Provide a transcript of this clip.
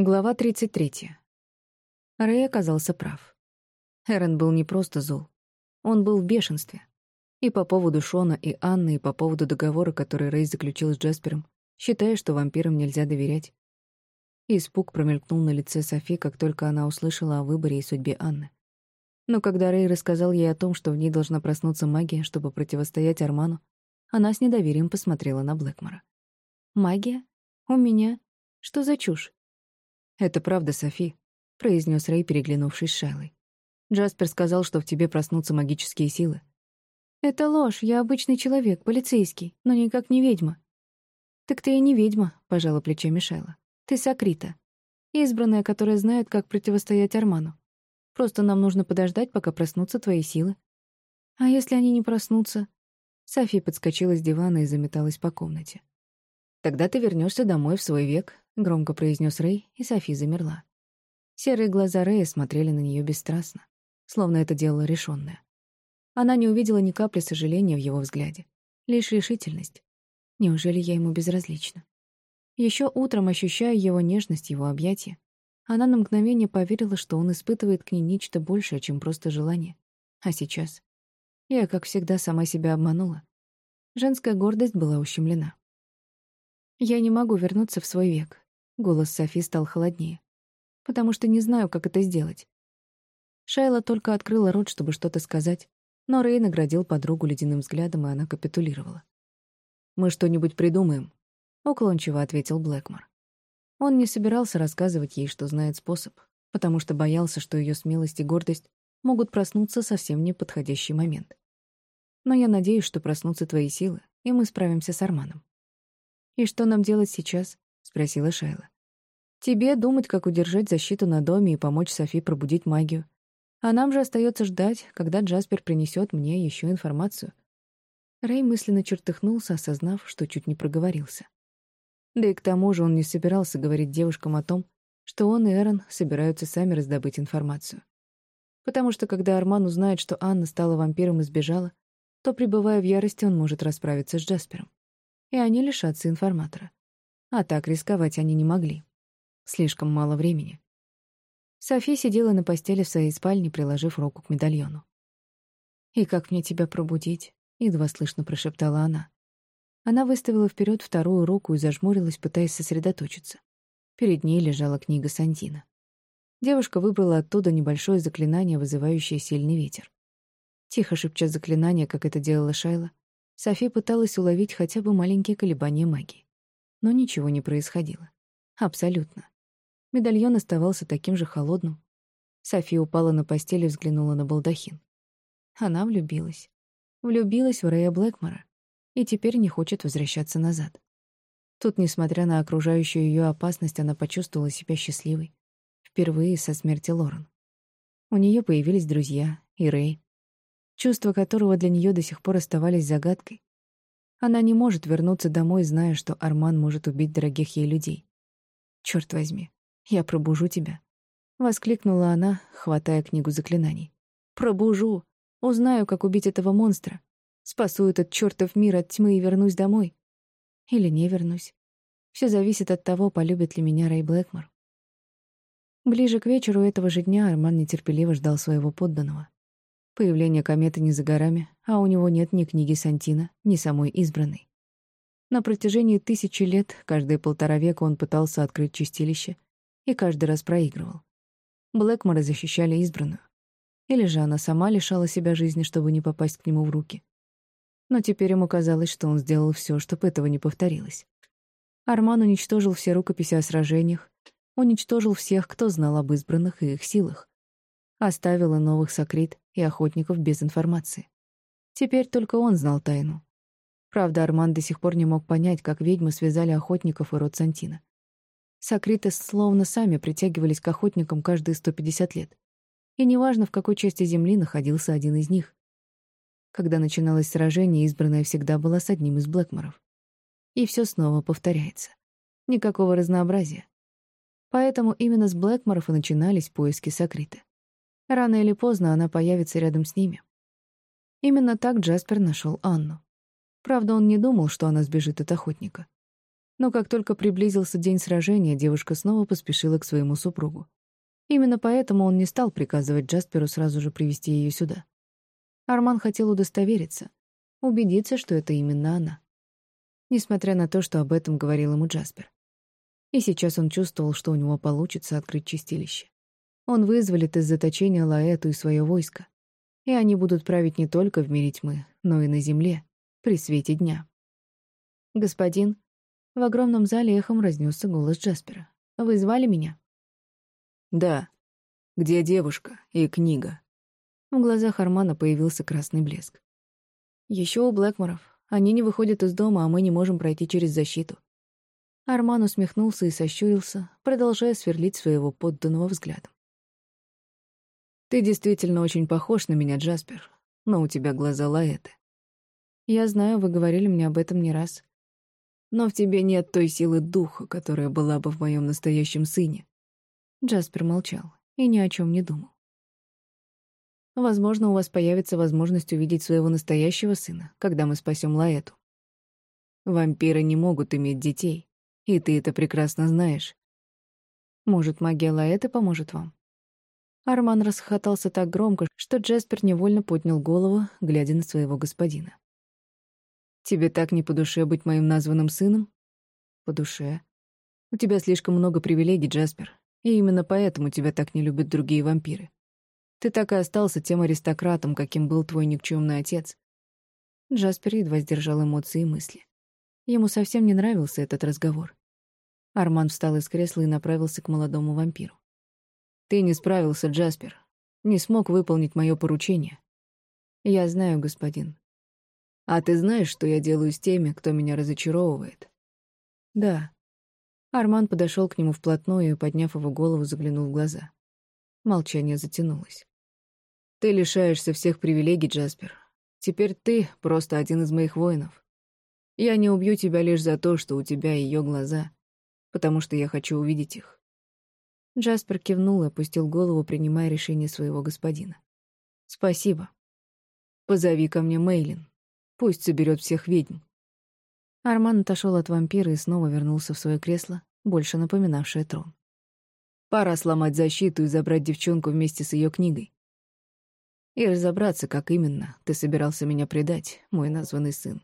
Глава 33. Рэй оказался прав. Эрен был не просто зол. Он был в бешенстве. И по поводу Шона и Анны, и по поводу договора, который Рэй заключил с Джаспером, считая, что вампирам нельзя доверять. Испуг промелькнул на лице Софи, как только она услышала о выборе и судьбе Анны. Но когда Рэй рассказал ей о том, что в ней должна проснуться магия, чтобы противостоять Арману, она с недоверием посмотрела на Блэкмора. «Магия? У меня? Что за чушь?» «Это правда, Софи», — произнес Рэй, переглянувшись с Шайлой. «Джаспер сказал, что в тебе проснутся магические силы». «Это ложь, я обычный человек, полицейский, но никак не ведьма». «Так ты и не ведьма», — пожала плечами Шайла. «Ты Сакрита, избранная, которая знает, как противостоять Арману. Просто нам нужно подождать, пока проснутся твои силы». «А если они не проснутся?» Софи подскочила с дивана и заметалась по комнате. «Тогда ты вернешься домой в свой век, громко произнес Рэй, и Софи замерла. Серые глаза Рэя смотрели на нее бесстрастно, словно это дело решенное. Она не увидела ни капли сожаления в его взгляде, лишь решительность. Неужели я ему безразлична? Еще утром, ощущая его нежность, его объятия, она на мгновение поверила, что он испытывает к ней нечто большее, чем просто желание. А сейчас? Я, как всегда, сама себя обманула. Женская гордость была ущемлена. Я не могу вернуться в свой век. Голос Софи стал холоднее. «Потому что не знаю, как это сделать». Шайла только открыла рот, чтобы что-то сказать, но Рэй наградил подругу ледяным взглядом, и она капитулировала. «Мы что-нибудь придумаем», — уклончиво ответил Блэкмор. Он не собирался рассказывать ей, что знает способ, потому что боялся, что ее смелость и гордость могут проснуться совсем не подходящий момент. Но я надеюсь, что проснутся твои силы, и мы справимся с Арманом. И что нам делать сейчас? Спросила Шайла. Тебе думать, как удержать защиту на доме и помочь Софи пробудить магию. А нам же остается ждать, когда Джаспер принесет мне еще информацию. Рэй мысленно чертыхнулся, осознав, что чуть не проговорился. Да и к тому же он не собирался говорить девушкам о том, что он и Эрон собираются сами раздобыть информацию. Потому что когда Арман узнает, что Анна стала вампиром и сбежала, то, пребывая в ярости, он может расправиться с Джаспером. И они лишатся информатора. А так рисковать они не могли. Слишком мало времени. Софи сидела на постели в своей спальне, приложив руку к медальону. «И как мне тебя пробудить?» — едва слышно прошептала она. Она выставила вперед вторую руку и зажмурилась, пытаясь сосредоточиться. Перед ней лежала книга Сантина. Девушка выбрала оттуда небольшое заклинание, вызывающее сильный ветер. Тихо шепча заклинание, как это делала Шайла, Софи пыталась уловить хотя бы маленькие колебания магии но ничего не происходило. Абсолютно. Медальон оставался таким же холодным. София упала на постель и взглянула на балдахин. Она влюбилась. Влюбилась в Рэя Блэкмора и теперь не хочет возвращаться назад. Тут, несмотря на окружающую ее опасность, она почувствовала себя счастливой. Впервые со смерти Лорен. У нее появились друзья и Рэй, чувства которого для нее до сих пор оставались загадкой, она не может вернуться домой, зная, что Арман может убить дорогих ей людей. Черт возьми, я пробужу тебя, воскликнула она, хватая книгу заклинаний. Пробужу, узнаю, как убить этого монстра, спасу этот чертов мир от тьмы и вернусь домой. Или не вернусь. Все зависит от того, полюбит ли меня Рэй Блэкмор. Ближе к вечеру этого же дня Арман нетерпеливо ждал своего подданного. Появление кометы не за горами, а у него нет ни книги Сантина, ни самой избранной. На протяжении тысячи лет, каждые полтора века он пытался открыть чистилище и каждый раз проигрывал. Блэкмора защищали избранную. Или же она сама лишала себя жизни, чтобы не попасть к нему в руки. Но теперь ему казалось, что он сделал все, чтобы этого не повторилось. Арман уничтожил все рукописи о сражениях, уничтожил всех, кто знал об избранных и их силах. Оставила новых сокрит и охотников без информации. Теперь только он знал тайну. Правда, Арман до сих пор не мог понять, как ведьмы связали охотников и род Сантина. Сокриты словно сами притягивались к охотникам каждые 150 лет. И неважно, в какой части земли находился один из них. Когда начиналось сражение, избранная всегда была с одним из Блэкморов. И все снова повторяется. Никакого разнообразия. Поэтому именно с Блэкморов и начинались поиски Сокриты. Рано или поздно она появится рядом с ними. Именно так Джаспер нашел Анну. Правда, он не думал, что она сбежит от охотника. Но как только приблизился день сражения, девушка снова поспешила к своему супругу. Именно поэтому он не стал приказывать Джасперу сразу же привести ее сюда. Арман хотел удостовериться, убедиться, что это именно она. Несмотря на то, что об этом говорил ему Джаспер. И сейчас он чувствовал, что у него получится открыть чистилище. Он вызволит из заточения Лаэту и свое войско, и они будут править не только в мире тьмы, но и на земле, при свете дня. «Господин», в огромном зале эхом разнесся голос Джаспера. «Вы звали меня?» «Да. Где девушка и книга?» В глазах Армана появился красный блеск. Еще у Блэкморов. Они не выходят из дома, а мы не можем пройти через защиту». Арман усмехнулся и сощурился, продолжая сверлить своего подданного взглядом. «Ты действительно очень похож на меня, Джаспер, но у тебя глаза лаэты». «Я знаю, вы говорили мне об этом не раз. Но в тебе нет той силы духа, которая была бы в моем настоящем сыне. Джаспер молчал и ни о чем не думал. Возможно, у вас появится возможность увидеть своего настоящего сына, когда мы спасем Лаэту. Вампиры не могут иметь детей, и ты это прекрасно знаешь. Может, магия Лаэты поможет вам? Арман расхохотался так громко, что Джаспер невольно поднял голову, глядя на своего господина. «Тебе так не по душе быть моим названным сыном?» «По душе. У тебя слишком много привилегий, Джаспер. И именно поэтому тебя так не любят другие вампиры. Ты так и остался тем аристократом, каким был твой никчемный отец. Джаспер едва сдержал эмоции и мысли. Ему совсем не нравился этот разговор. Арман встал из кресла и направился к молодому вампиру. «Ты не справился, Джаспер. Не смог выполнить мое поручение». «Я знаю, господин». «А ты знаешь, что я делаю с теми, кто меня разочаровывает?» «Да», Арман подошел к нему вплотную и, подняв его голову, заглянул в глаза. Молчание затянулось. «Ты лишаешься всех привилегий, Джаспер. Теперь ты просто один из моих воинов. Я не убью тебя лишь за то, что у тебя ее глаза, потому что я хочу увидеть их». Джаспер кивнул и опустил голову, принимая решение своего господина. «Спасибо. Позови ко мне Мейлин. Пусть соберет всех ведьм. Арман отошел от вампира и снова вернулся в свое кресло, больше напоминавшее трон. Пора сломать защиту и забрать девчонку вместе с ее книгой. И разобраться, как именно ты собирался меня предать, мой названный сын.